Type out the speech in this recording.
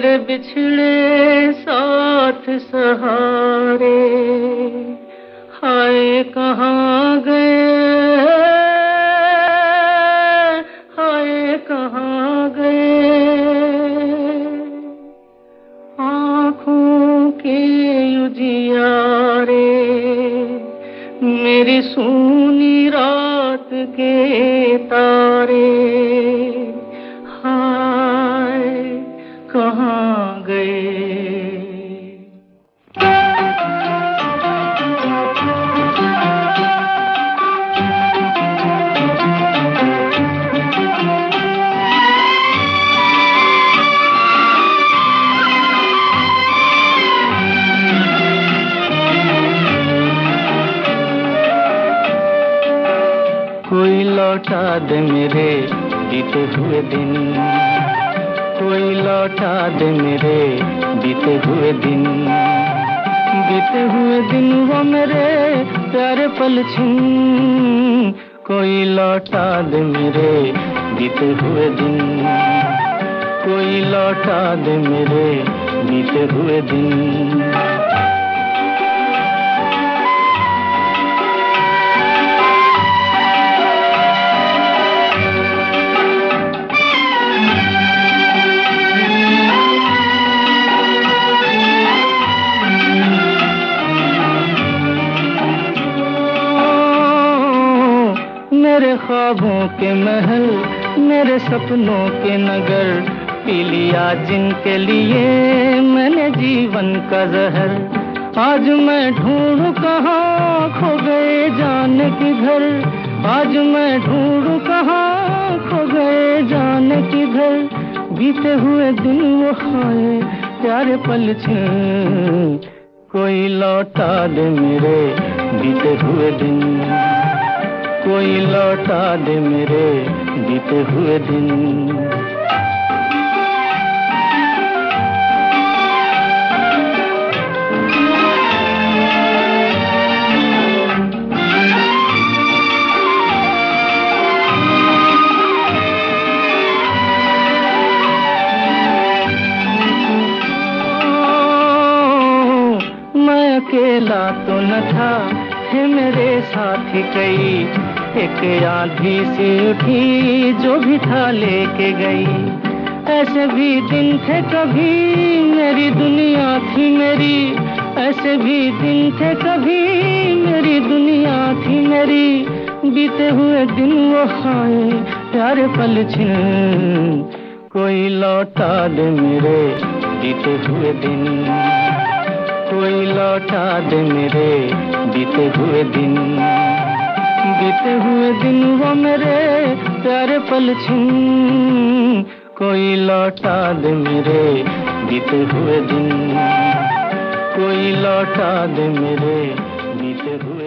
मेरे बिछड़े साथ सहारे, हाय कहाँ गए, हाय कहाँ गए। आँखों के उजियारे, मेरी सूनी रात के तारे। कहाँ गए? कोई लौटा दे मेरे बीते हुए दिन। कोई लौटा दे मेरे बीते हुए दिन। बीते हुए दिन वो मेरे प्यारे पल छिन। कोई लौटा दे मेरे बीते हुए दिन। कोई लौटा दे मेरे बीते हुए दिन। मेरे ख्वाबों के महल, मेरे सपनों के नगर। पी लिया जिनके लिए मैंने जीवन का जहर। आज मैं ढूंढ कहाँ खो गए जान किधर आज मैं ढूंढ कहाँ खो गए जान किधर बीते हुए दिन वो खाए प्यारे पल कोई लौटा दे मेरे, बीते हुए दिन। कोई लौटा दे मेरे बीते हुए दिन। अकेला तो न था थे मेरे साथी कई। एक आधी सी उठी जो भी था लेके गई। ऐसे भी दिन थे कभी मेरी दुनिया थी मेरी। ऐसे भी दिन थे कभी मेरी दुनिया थी मेरी। बीते हुए दिन वो खाए प्यारे पल छिन। कोई लौटा दे मेरे बीते हुए दिन। कोई लौटा दे मेरे बीते हुए दिन। बीते हुए दिन वो मेरे प्यारे पल छिन। कोई लौटा दे मेरे बीते हुए दिन। कोई लौटा दे मेरे बीते हुए